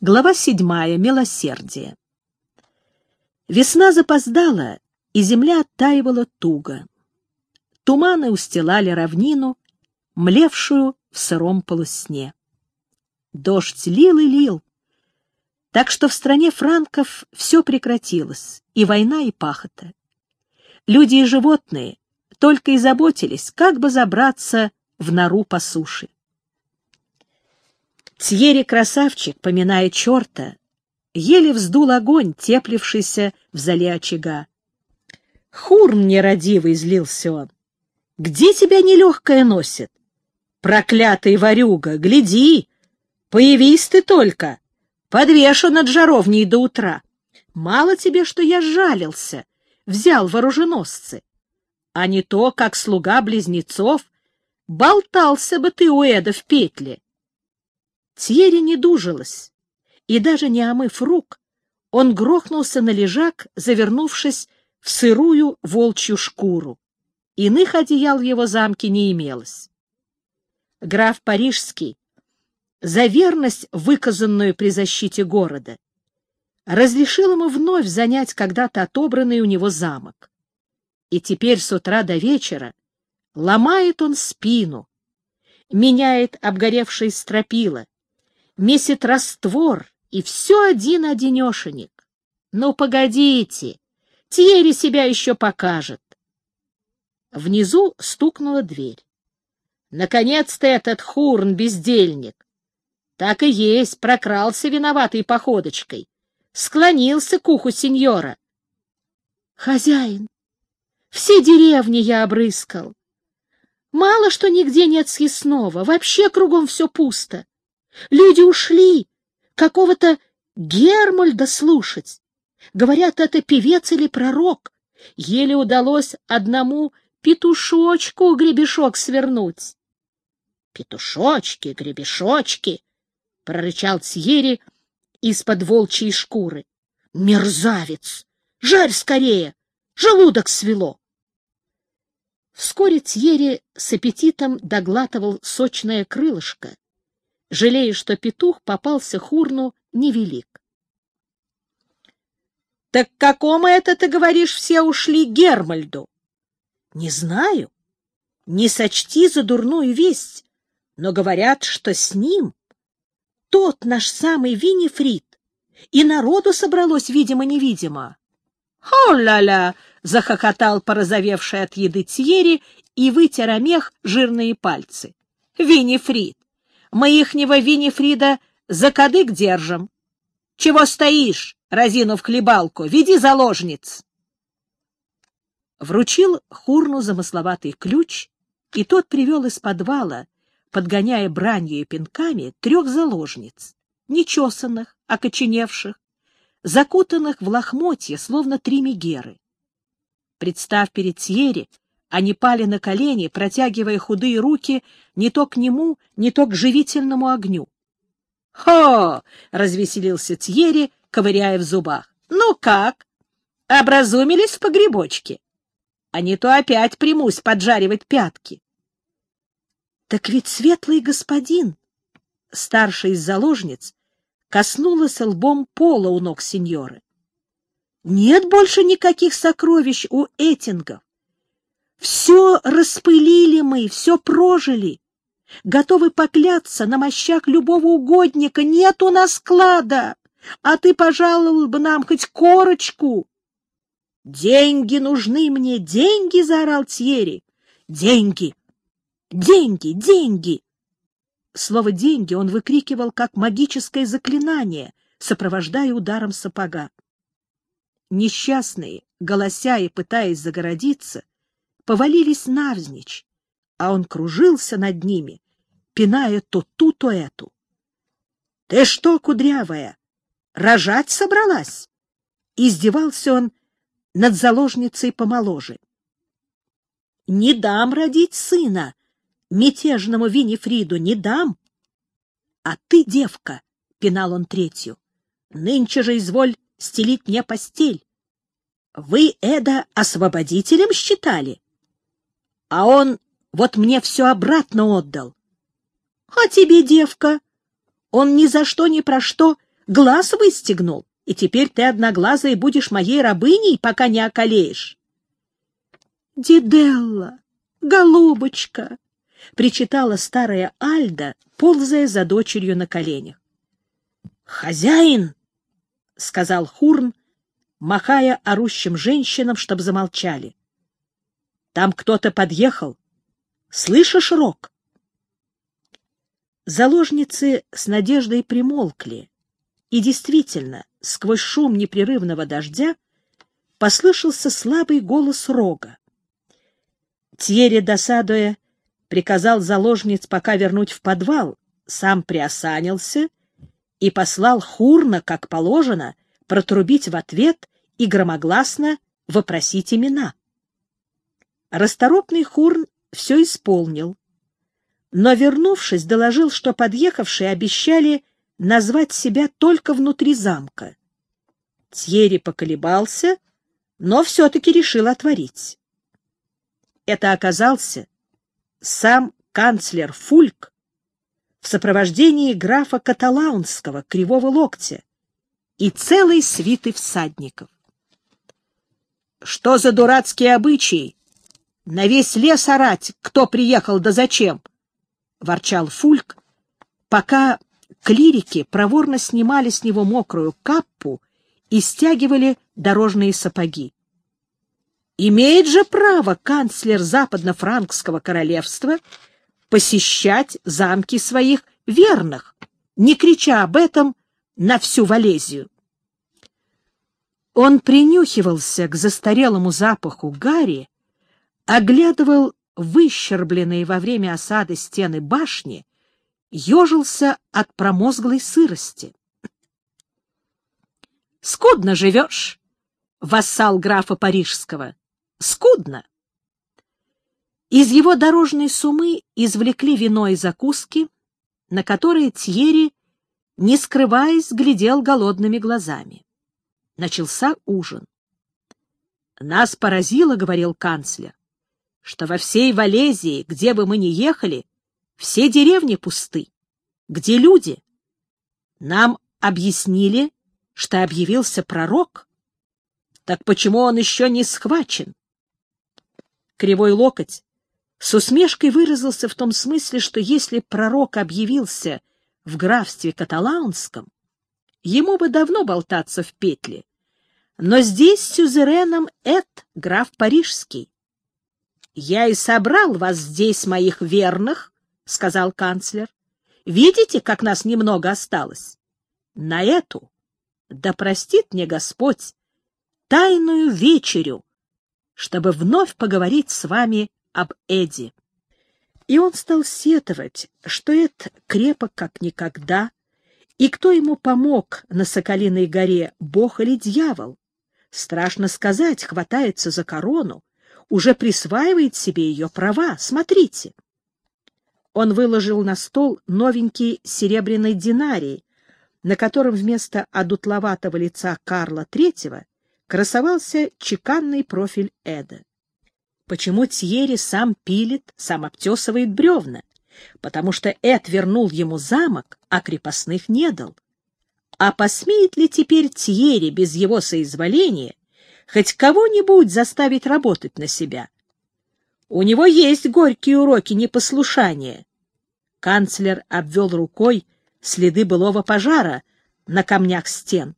Глава седьмая. Милосердие. Весна запоздала, и земля оттаивала туго. Туманы устилали равнину, млевшую в сыром полусне. Дождь лил и лил, так что в стране франков все прекратилось, и война, и пахота. Люди и животные только и заботились, как бы забраться в нору по суше. Тьерри-красавчик, поминая черта, еле вздул огонь, теплившийся в зале очага. «Хурн нерадивый!» — злился он. «Где тебя нелегкое носит? Проклятый ворюга, гляди! Появись ты только! Подвешу над жаровней до утра! Мало тебе, что я жалился, взял вооруженосцы, а не то, как слуга близнецов, болтался бы ты у Эда в петле. Тьерри не дужилась, и даже не омыв рук, он грохнулся на лежак, завернувшись в сырую волчью шкуру. Иных одеял в его замке не имелось. Граф Парижский, за верность, выказанную при защите города, разрешил ему вновь занять когда-то отобранный у него замок. И теперь с утра до вечера ломает он спину, меняет обгоревшие стропила, месит раствор, и все один-одинешенек. Ну, погодите, Тьерри себя еще покажет. Внизу стукнула дверь. Наконец-то этот хурн, бездельник. Так и есть, прокрался виноватой походочкой. Склонился к уху сеньора. Хозяин, все деревни я обрыскал. Мало что нигде нет съестного, вообще кругом все пусто. Люди ушли какого-то Гермольда слушать. Говорят, это певец или пророк. Еле удалось одному петушочку гребешок свернуть. — Петушочки, гребешочки! — прорычал Тьери из-под волчьей шкуры. — Мерзавец! Жарь скорее! Желудок свело! Вскоре Тьери с аппетитом доглатывал сочное крылышко, жалея, что петух попался Хурну невелик. — Так какому это, ты говоришь, все ушли Гермальду? — Не знаю. Не сочти за дурную весть, но говорят, что с ним тот наш самый Винифрид, и народу собралось, видимо-невидимо. «Хо-ля-ля!» — захохотал порозовевший от еды Тьери и вытер омех жирные пальцы. «Винифрид! Мы ихнего Винифрида за кадык держим. Чего стоишь, разинув хлебалку? Веди заложниц!» Вручил Хурну замысловатый ключ, и тот привел из подвала, подгоняя бранью и пинками, трех заложниц, нечесанных, окоченевших, закутанных в лохмотья, словно три мегеры. Представ перед Тьерри, они пали на колени, протягивая худые руки не то к нему, не то к живительному огню. «Хо!» — развеселился Тьерри, ковыряя в зубах. «Ну как? Образумились в погребочке? А не то опять примусь поджаривать пятки». «Так ведь светлый господин!» Старшая из заложниц коснулась лбом пола у ног сеньоры. «Нет больше никаких сокровищ у Этингов. Все распылили мы, все прожили. Готовы покляться на мощах любого угодника. Нет у нас клада, а ты пожаловал бы нам хоть корочку. «Деньги нужны мне, деньги!» — заорал Тьерри. «Деньги! Деньги! Деньги!» Слово «деньги» он выкрикивал как магическое заклинание, сопровождая ударом сапога. Несчастные, голося и пытаясь загородиться, повалились навзничь, а он кружился над ними, пиная то ту, то эту. — Ты что, кудрявая, рожать собралась? Издевался он над заложницей помоложе. — Не дам родить сына, мятежному Винифриду, не дам. — А ты, девка, — пинал он третью, — нынче же изволь стелить мне постель. Вы Эда освободителем считали? А он вот мне все обратно отдал. А тебе, девка, он ни за что ни про что глаз выстегнул, и теперь ты одноглазая будешь моей рабыней, пока не околеешь. — Диделла, голубочка! — причитала старая Альда, ползая за дочерью на коленях. — Хозяин! — сказал Хурн, махая орущим женщинам, чтобы замолчали. — Там кто-то подъехал. Слышишь, Рок? Заложницы с надеждой примолкли, и действительно, сквозь шум непрерывного дождя послышался слабый голос Рога. Тьерри, досадуя, приказал заложниц пока вернуть в подвал, сам приосанился и послал Хурна, как положено, протрубить в ответ и громогласно вопросить имена. Расторопный Хурн все исполнил, но, вернувшись, доложил, что подъехавшие обещали назвать себя только внутри замка. Тьерри поколебался, но все-таки решил отворить. Это оказался сам канцлер Фульк в сопровождении графа Каталаунского, Кривого Локтя, и целой свиты всадников. «Что за дурацкие обычаи? На весь лес орать, кто приехал да зачем?» — ворчал Фульк, пока клирики проворно снимали с него мокрую каппу и стягивали дорожные сапоги. Имеет же право канцлер западно-франкского королевства посещать замки своих верных, не крича об этом на всю Валезию. Он принюхивался к застарелому запаху гари, оглядывал выщербленные во время осады стены башни, ежился от промозглой сырости. «Скудно живешь, вассал графа Парижского, скудно!» Из его дорожной сумы извлекли вино и закуски, на которые Тьери, не скрываясь, глядел голодными глазами. Начался ужин. «Нас поразило, — говорил канцлер, что во всей Валезии, где бы мы ни ехали, все деревни пусты. Где люди? Нам объяснили, что объявился пророк. Так почему он еще не схвачен? Кривой локоть с усмешкой выразился в том смысле, что если пророк объявился в графстве Каталаунском, ему бы давно болтаться в петле. Но здесь сюзереном Эд, граф Парижский. «Я и собрал вас здесь, моих верных», — сказал канцлер. «Видите, как нас немного осталось? На эту, да простит мне Господь, тайную вечерю, чтобы вновь поговорить с вами об Эдди». И он стал сетовать, что Эд крепок как никогда, и кто ему помог на Соколиной горе, бог или дьявол? Страшно сказать, хватается за корону, уже присваивает себе ее права. Смотрите. Он выложил на стол новенький серебряный динарий, на котором вместо одутловатого лица Карла III красовался чеканный профиль Эда. Почему Тьерри сам пилит, сам обтесывает бревна? Потому что Эд вернул ему замок, а крепостных не дал. А посмеет ли теперь Тьерри без его соизволения хоть кого-нибудь заставить работать на себя. У него есть горькие уроки непослушания. Канцлер обвел рукой следы былого пожара на камнях стен.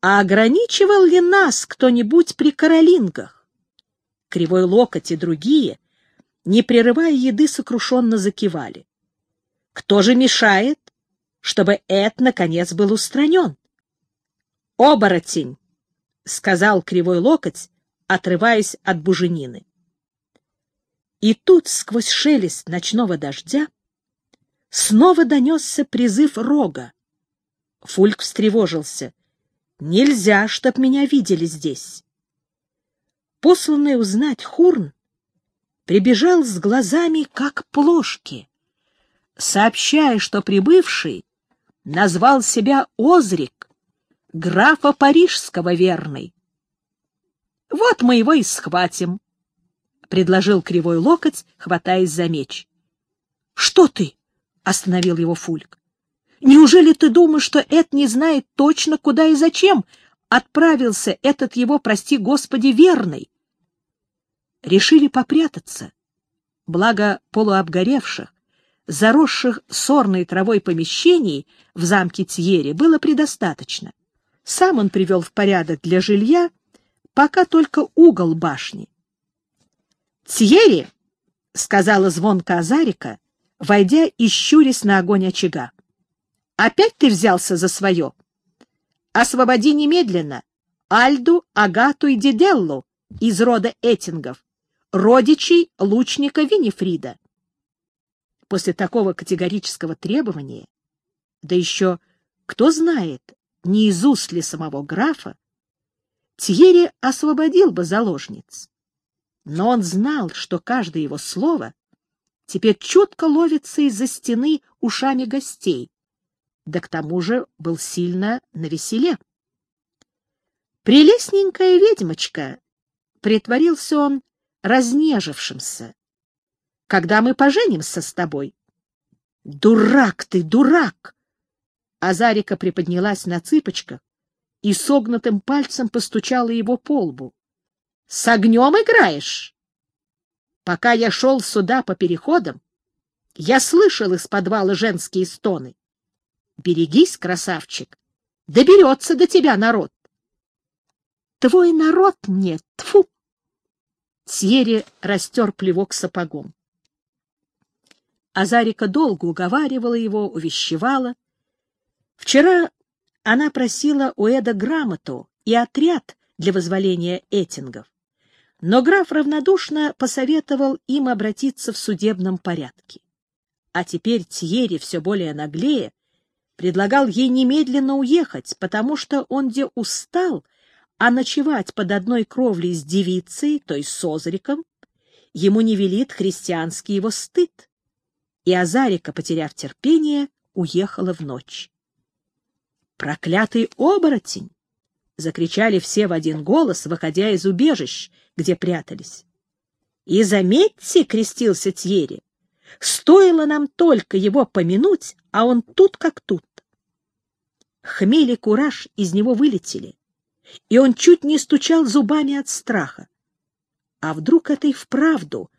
А ограничивал ли нас кто-нибудь при каролингах? Кривой локоть и другие, не прерывая еды, сокрушенно закивали. Кто же мешает, чтобы Эд, наконец, был устранен? Оборотень! — сказал кривой локоть, отрываясь от буженины. И тут, сквозь шелест ночного дождя, снова донесся призыв рога. Фульк встревожился. «Нельзя, чтоб меня видели здесь». Посланный узнать Хурн прибежал с глазами, как плошки, сообщая, что прибывший назвал себя Озрик графа Парижского верный. — Вот мы его и схватим, — предложил кривой локоть, хватаясь за меч. — Что ты? — остановил его Фульк. — Неужели ты думаешь, что Эд не знает точно, куда и зачем отправился этот его, прости господи, верный? Решили попрятаться. Благо полуобгоревших, заросших сорной травой помещений в замке Тьере было предостаточно. Сам он привел в порядок для жилья пока только угол башни. «Тьерри!» — сказала звонко Азарика, войдя и щурясь на огонь очага. «Опять ты взялся за свое? Освободи немедленно Альду, Агату и Диделлу из рода Этингов, родичей лучника Винифрида». После такого категорического требования, да еще, кто знает, не из уст ли самого графа, Тьерри освободил бы заложниц. Но он знал, что каждое его слово теперь чутко ловится из-за стены ушами гостей, да к тому же был сильно навеселе. «Прелестненькая ведьмочка!» — притворился он разнежившимся. «Когда мы поженимся с тобой?» «Дурак ты, дурак!» Азарика приподнялась на цыпочках и согнутым пальцем постучала его по лбу. — С огнем играешь? Пока я шел сюда по переходам, я слышал из подвала женские стоны. Берегись, красавчик, доберется до тебя народ. Твой народ мне, тфу! Сьерри растер плевок сапогом. Азарика долго уговаривала его, увещевала. Вчера она просила у Эда грамоту и отряд для возволения этингов. Но граф равнодушно посоветовал им обратиться в судебном порядке. А теперь Тьерри, все более наглее, предлагал ей немедленно уехать, потому что он где устал, а ночевать под одной кровлей с девицей, то есть с Озриком, ему не велит христианский его стыд. И Азарика, потеряв терпение, уехала в ночь. «Проклятый оборотень!» — закричали все в один голос, выходя из убежищ, где прятались. «И заметьте, — крестился Тьери, — стоило нам только его помянуть, а он тут как тут». Хмель и кураж из него вылетели, и он чуть не стучал зубами от страха. А вдруг это и вправду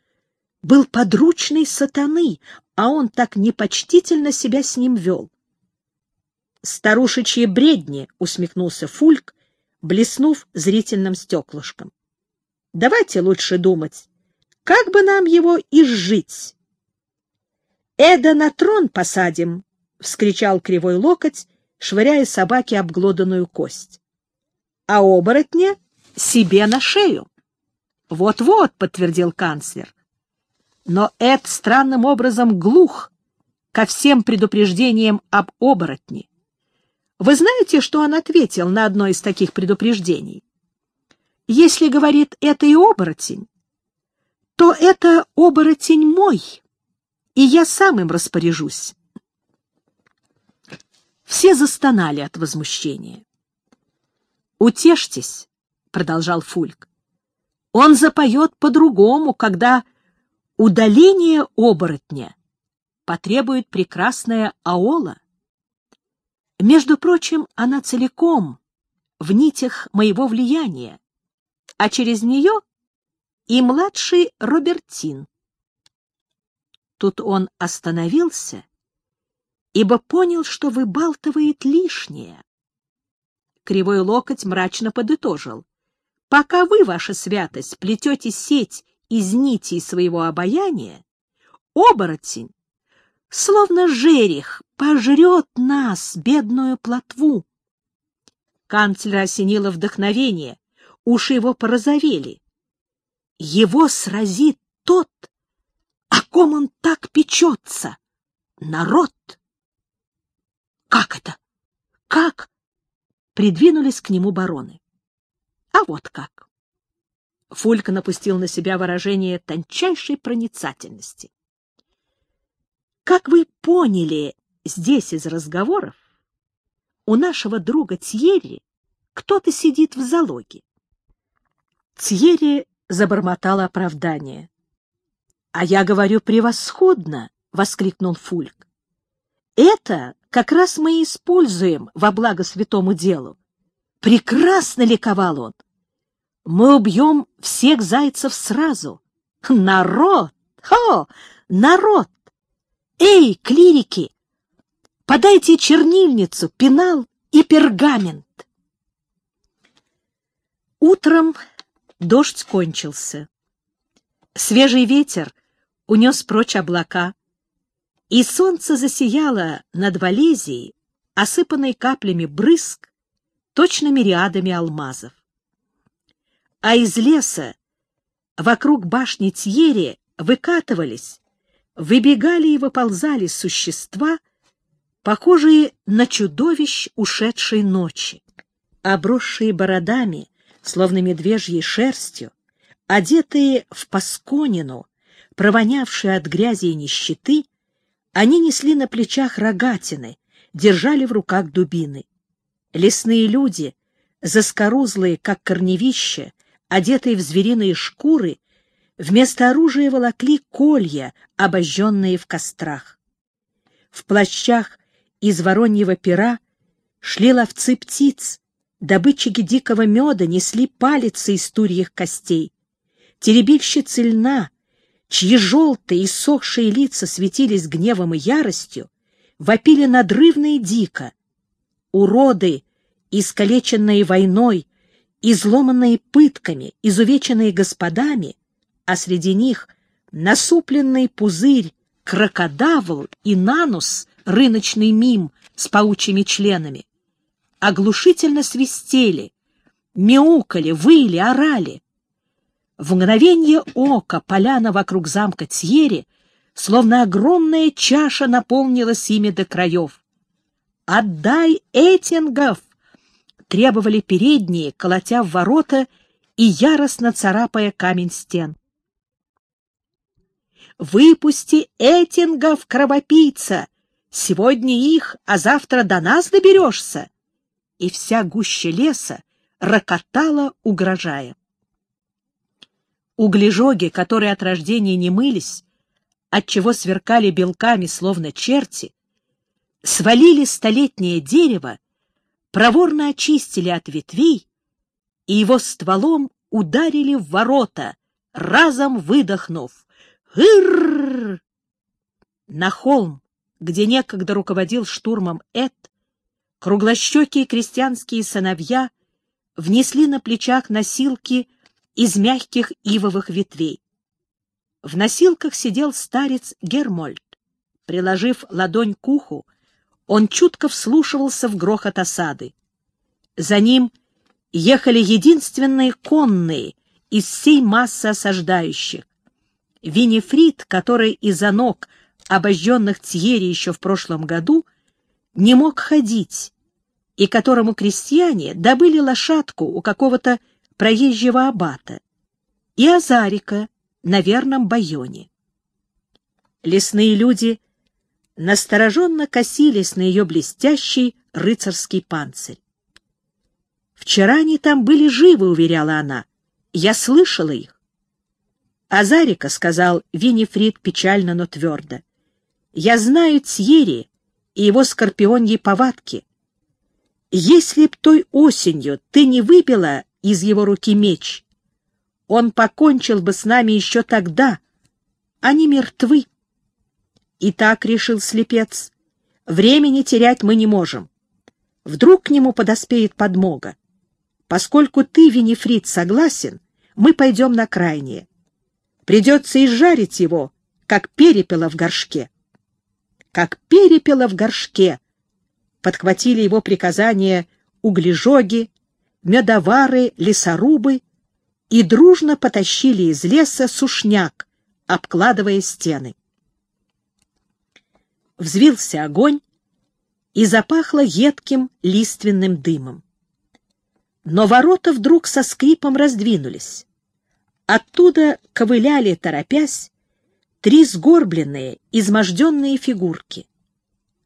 был подручный сатаны, а он так непочтительно себя с ним вел? «Старушечьи бредни!» — усмехнулся Фульк, блеснув зрительным стеклышком. «Давайте лучше думать, как бы нам его изжить?» «Эда на трон посадим!» — вскричал кривой локоть, швыряя собаке обглоданную кость. «А оборотня себе на шею!» «Вот-вот», — подтвердил канцлер. Но Эд странным образом глух ко всем предупреждениям об оборотне. Вы знаете, что он ответил на одно из таких предупреждений? Если, говорит, это и оборотень, то это оборотень мой, и я сам им распоряжусь. Все застонали от возмущения. «Утешьтесь», — продолжал Фульк, — «он запоет по-другому, когда удаление оборотня потребует прекрасная Аола». Между прочим, она целиком в нитях моего влияния, а через нее и младший Робертин. Тут он остановился, ибо понял, что выбалтывает лишнее. Кривой локоть мрачно подытожил. Пока вы, ваша святость, плетете сеть из нитей своего обаяния, оборотень словно жерех, пожрет нас, бедную плотву. Канцлера осенило вдохновение, уши его порозовели. Его сразит тот, о ком он так печется, народ. Как это? Как? Придвинулись к нему бароны. А вот как. Фулька напустил на себя выражение тончайшей проницательности. Как вы поняли здесь из разговоров, у нашего друга Тьерри кто-то сидит в залоге. Тьерри забормотал оправдание. — А я говорю превосходно! — воскликнул Фульк. — Это как раз мы и используем во благо святому делу. Прекрасно ликовал он. Мы убьем всех зайцев сразу. Народ! Хо! Народ! Эй, клирики! Подайте чернильницу, пенал и пергамент. Утром дождь кончился. Свежий ветер унес прочь облака, и солнце засияло над Валезией, осыпанной каплями брызг, точными рядами алмазов. А из леса вокруг башни Тьери выкатывались, выбегали и выползали существа, похожие на чудовищ ушедшей ночи, обросшие бородами, словно медвежьей шерстью, одетые в пасконину, провонявшие от грязи и нищеты, они несли на плечах рогатины, держали в руках дубины. Лесные люди, заскорузлые, как корневища, одетые в звериные шкуры, вместо оружия волокли колья, обожженные в кострах. В плащах из вороньего пера шли ловцы птиц, добытчики дикого меда несли палицы из турьих костей. Теребильщицы льна, чьи желтые и сохшие лица светились гневом и яростью, вопили надрывно и дико. Уроды, искалеченные войной, изломанные пытками, изувеченные господами, а среди них насупленный пузырь, крокодавл и нанус, рыночный мим с паучьими членами, оглушительно свистели, мяукали, выли, орали. В мгновение ока поляна вокруг замка Тьери, словно огромная чаша, наполнилась ими до краев. «Отдай Этингов!» — требовали передние, колотя в ворота и яростно царапая камень стен. «Выпусти Этингов, кровопийца! Сегодня их, а завтра до нас доберешься!» И вся гуща леса рокотала, угрожая. Углежоги, которые от рождения не мылись, отчего сверкали белками, словно черти, свалили столетнее дерево, проворно очистили от ветвей и его стволом ударили в ворота, разом выдохнув. «Ыр!» На холм, где некогда руководил штурмом Эд, круглощекие крестьянские сыновья внесли на плечах носилки из мягких ивовых ветвей. В носилках сидел старец Гермольд. Приложив ладонь к уху, он чутко вслушивался в грохот осады. За ним ехали единственные конные из всей массы осаждающих. Винифрид, который из-за ног, обожженных Тьери еще в прошлом году, не мог ходить, и которому крестьяне добыли лошадку у какого-то проезжего аббата, и Азарика на верном байоне. Лесные люди настороженно косились на ее блестящий рыцарский панцирь. «Вчера они там были живы», — уверяла она. «Я слышала их». «Азарика», — сказал Винифрид печально, но твердо, — «я знаю Тьери и его скорпионьи повадки. Если б той осенью ты не выбила из его руки меч. Он покончил бы с нами еще тогда. Они мертвы. И так решил слепец. Времени терять мы не можем. Вдруг к нему подоспеет подмога. Поскольку ты, Винифрид, согласен, мы пойдем на крайнее. Придется изжарить его, как перепела в горшке. Как перепела в горшке, подхватили его приказания углежоги, медовары, лесорубы и дружно потащили из леса сушняк, обкладывая стены. Взвился огонь и запахло едким лиственным дымом. Но ворота вдруг со скрипом раздвинулись. Оттуда ковыляли, торопясь, три сгорбленные, изможденные фигурки.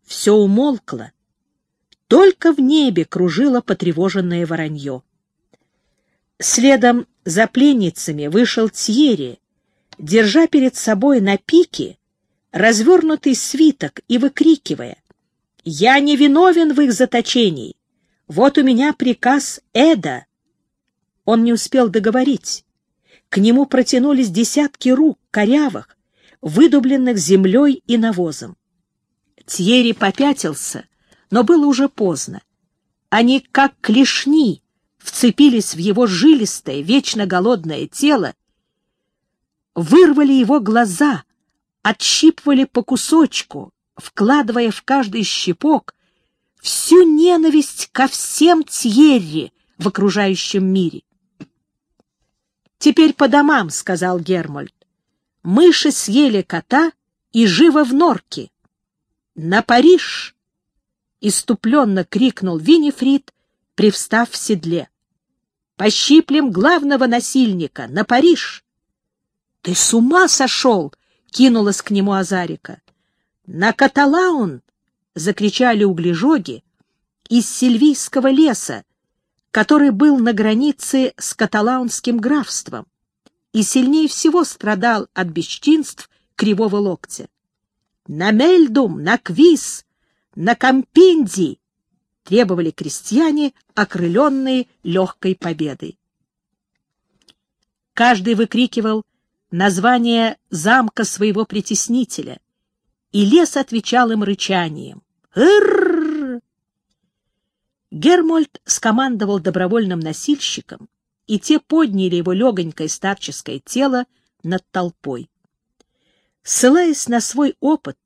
Все умолкло, только в небе кружило потревоженное воронье. Следом за пленницами вышел Тьери, держа перед собой на пике развернутый свиток и выкрикивая Я не виновен в их заточении. Вот у меня приказ Эда. Он не успел договорить. К нему протянулись десятки рук, корявых, выдубленных землей и навозом. Тьерри попятился, но было уже поздно. Они, как клешни, вцепились в его жилистое, вечно голодное тело, вырвали его глаза, отщипывали по кусочку, вкладывая в каждый щепок всю ненависть ко всем Тьерри в окружающем мире. «Теперь по домам», — сказал Гермольд. «Мыши съели кота и живо в норке». «На Париж!» — иступленно крикнул Винифрид, привстав в седле. «Пощиплем главного насильника! На Париж!» «Ты с ума сошел!» — кинулась к нему Азарика. «На Каталаун!» — закричали углежоги из Сильвийского леса, который был на границе с каталаунским графством и сильнее всего страдал от бесчинств кривого локтя. «На Мельдум! На Квиз! На Компинди!» требовали крестьяне, окрыленные легкой победой. Каждый выкрикивал название замка своего притеснителя, и лес отвечал им рычанием. «Ыр!» Гермольд скомандовал добровольным носильщикам, и те подняли его легонькое старческое тело над толпой. Ссылаясь на свой опыт,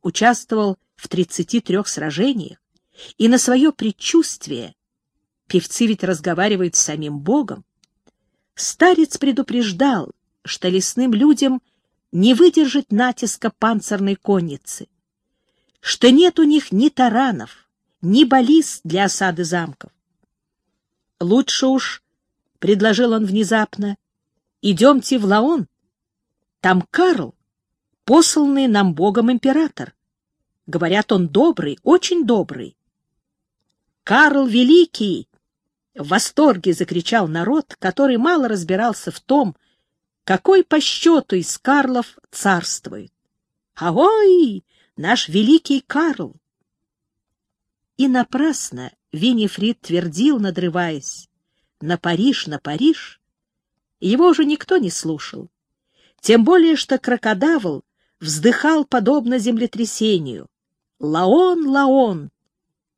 участвовал в 33 сражениях, и на свое предчувствие, певцы ведь разговаривают с самим Богом, старец предупреждал, что лесным людям не выдержать натиска панцирной конницы, что нет у них ни таранов, ни баллист для осады замков. Лучше уж, — предложил он внезапно, — идемте в Лаон. Там Карл, посланный нам Богом император. Говорят, он добрый, очень добрый. Карл Великий! В восторге закричал народ, который мало разбирался в том, какой по счету из Карлов царствует? Ой, наш великий Карл! И напрасно Винифрид твердил, надрываясь, «На Париж, на Париж!» Его уже никто не слушал. Тем более, что крокодавл вздыхал подобно землетрясению. «Лаон, Лаон!»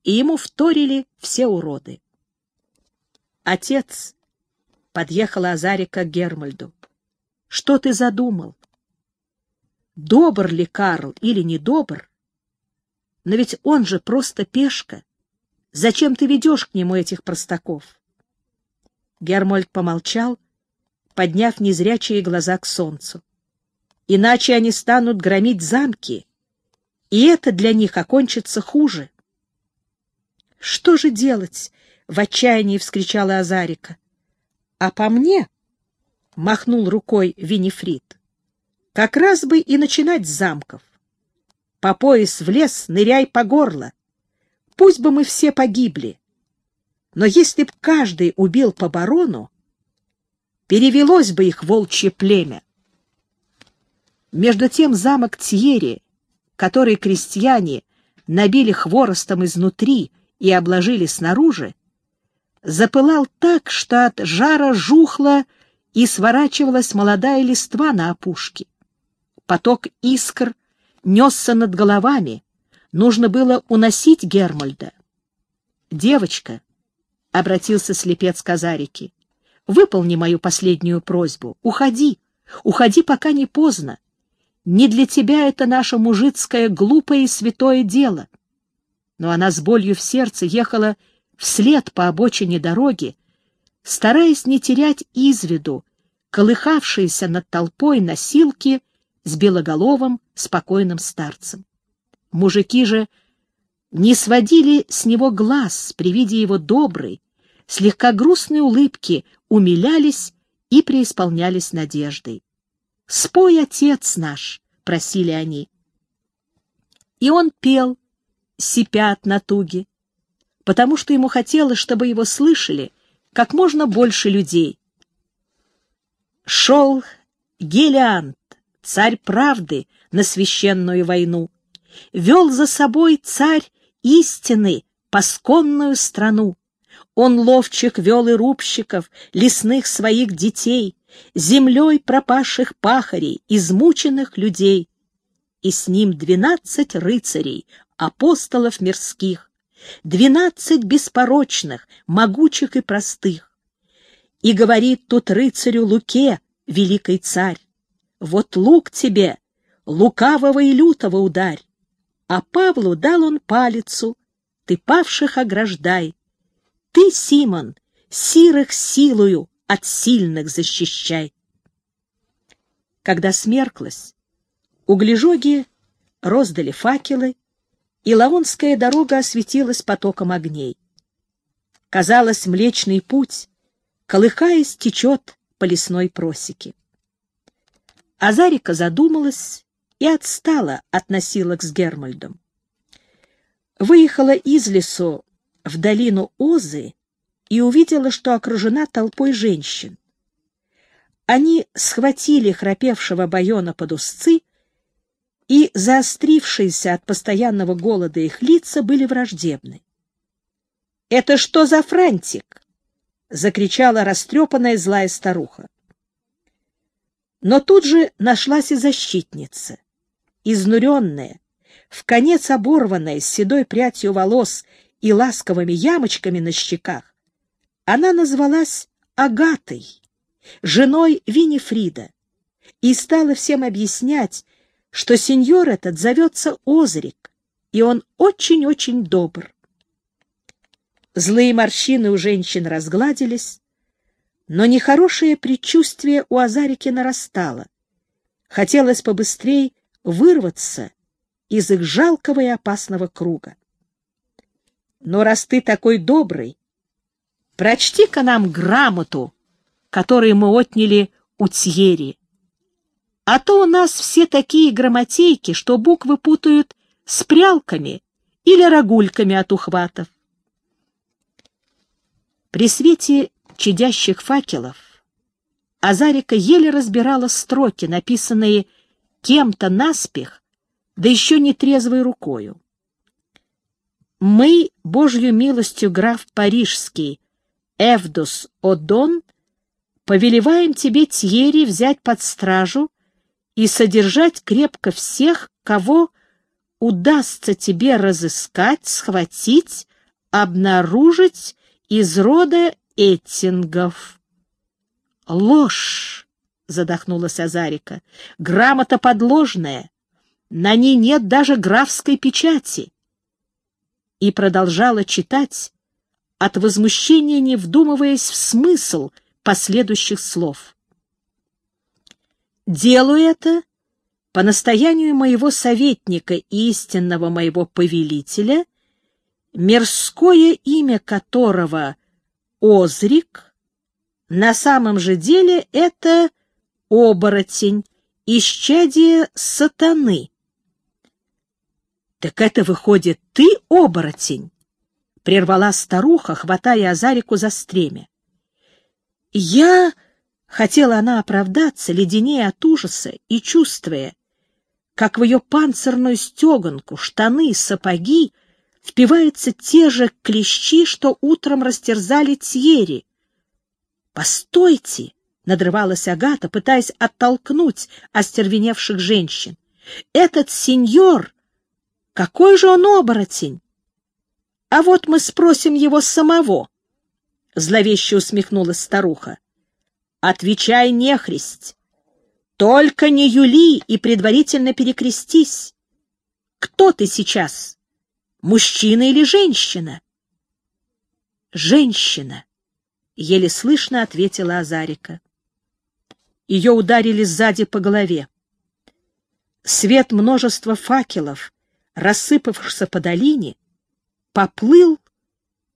И ему вторили все уроды. Отец подъехала Азарика к Гермальду. Что ты задумал? Добр ли Карл или не добр? Но ведь он же просто пешка. Зачем ты ведешь к нему этих простаков? Гермольд помолчал, подняв незрячие глаза к солнцу. Иначе они станут громить замки, и это для них окончится хуже. — Что же делать? — в отчаянии вскричала Азарика. — А по мне — махнул рукой Винифрид. «Как раз бы и начинать с замков. По пояс в лес, ныряй по горло. Пусть бы мы все погибли. Но если б каждый убил по барону, перевелось бы их волчье племя. Между тем замок Тьери, который крестьяне набили хворостом изнутри и обложили снаружи, запылал так, что от жара жухло и сворачивалась молодая листва на опушке. Поток искр несся над головами. Нужно было уносить Гермальда. «Девочка», — обратился слепец к Азарике, — «выполни мою последнюю просьбу. Уходи, уходи, пока не поздно. Не для тебя это наше мужицкое глупое и святое дело». Но она с болью в сердце ехала вслед по обочине дороги, стараясь не терять из виду колыхавшиеся над толпой носилки с белоголовым спокойным старцем. Мужики же не сводили с него глаз при виде его доброй, слегка грустной улыбки, умилялись и преисполнялись надеждой. «Спой, отец наш!» — просили они. И он пел, сипя от натуги, потому что ему хотелось, чтобы его слышали как можно больше людей. Шел Гелиант, царь правды, на священную войну. Вел за собой царь истины посконную страну. Он ловчих вел и рубщиков, лесных своих детей, землей пропавших пахарей, измученных людей. И с ним двенадцать рыцарей, апостолов мирских, двенадцать беспорочных, могучих и простых. И говорит тут рыцарю Луке, великий царь, вот лук тебе, лукавого и лютого ударь. А Павлу дал он палицу, ты павших ограждай. Ты, Симон, сирых силою от сильных защищай. Когда смерклась, углежоги роздали факелы, и Лаонская дорога осветилась потоком огней. Казалось, Млечный Путь, колыхаясь, течет по лесной просеке. Азарика задумалась и отстала от носилок с Гермальдом. Выехала из лесу в долину Озы и увидела, что окружена толпой женщин. Они схватили храпевшего Байона под узцы, и заострившиеся от постоянного голода их лица были враждебны. «Это что за франтик?» — закричала растрепанная злая старуха. Но тут же нашлась и защитница, изнуренная, в конец оборванная, с седой прядью волос и ласковыми ямочками на щеках. Она назвалась Агатой, женой Винифрида, и стала всем объяснять, что сеньор этот зовется Озрик, и он очень-очень добр. Злые морщины у женщин разгладились, но нехорошее предчувствие у Азарики нарастало. Хотелось побыстрей вырваться из их жалкого и опасного круга. Но раз ты такой добрый, прочти-ка нам грамоту, которую мы отняли у Тьери. А то у нас все такие грамотейки, что буквы путают с прялками или рогульками от ухватов. При свете чадящих факелов Азарика еле разбирала строки, написанные кем-то наспех, да еще не трезвой рукою. «Мы, Божью милостью граф Парижский, Эвдус Одон, повелеваем тебе, Тьери, взять под стражу и содержать крепко всех, кого удастся тебе разыскать, схватить, обнаружить из рода Эттингов. Ложь, задохнулась Азарика. Грамота подложная. На ней нет даже графской печати. И продолжала читать, от возмущения не вдумываясь в смысл последующих слов. Делаю это по настоянию моего советника и истинного моего повелителя — мирское имя которого Озрик, на самом же деле это оборотень, исчадие сатаны. «Так это, выходит, ты оборотень?» — прервала старуха, хватая Азарику за стремя. «Я...» — хотела она оправдаться, леденее от ужаса и чувствуя, как в ее панцирную стеганку, штаны, сапоги — впиваются те же клещи, что утром растерзали Тьери. «Постойте!» — надрывалась Агата, пытаясь оттолкнуть остервеневших женщин. «Этот сеньор! Какой же он оборотень! А вот мы спросим его самого!» — зловеще усмехнулась старуха. «Отвечай, нехристь! Только не юли и предварительно перекрестись! Кто ты сейчас?» Мужчина или женщина? Женщина, еле слышно ответила Азарика. Ее ударили сзади по голове. Свет множества факелов, рассыпавшихся по долине, поплыл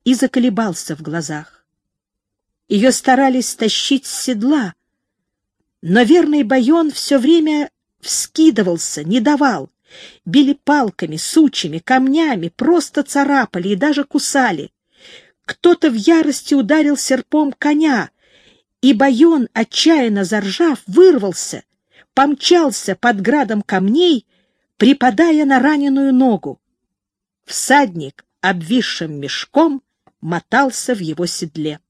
и заколебался в глазах. Ее старались стащить с седла, но верный Байон все время вскидывался, не давал, Били палками, сучьями, камнями, просто царапали и даже кусали. Кто-то в ярости ударил серпом коня, и Байон, отчаянно заржав, вырвался, помчался под градом камней, припадая на раненую ногу. всадник обвисшим мешком мотался в его седле.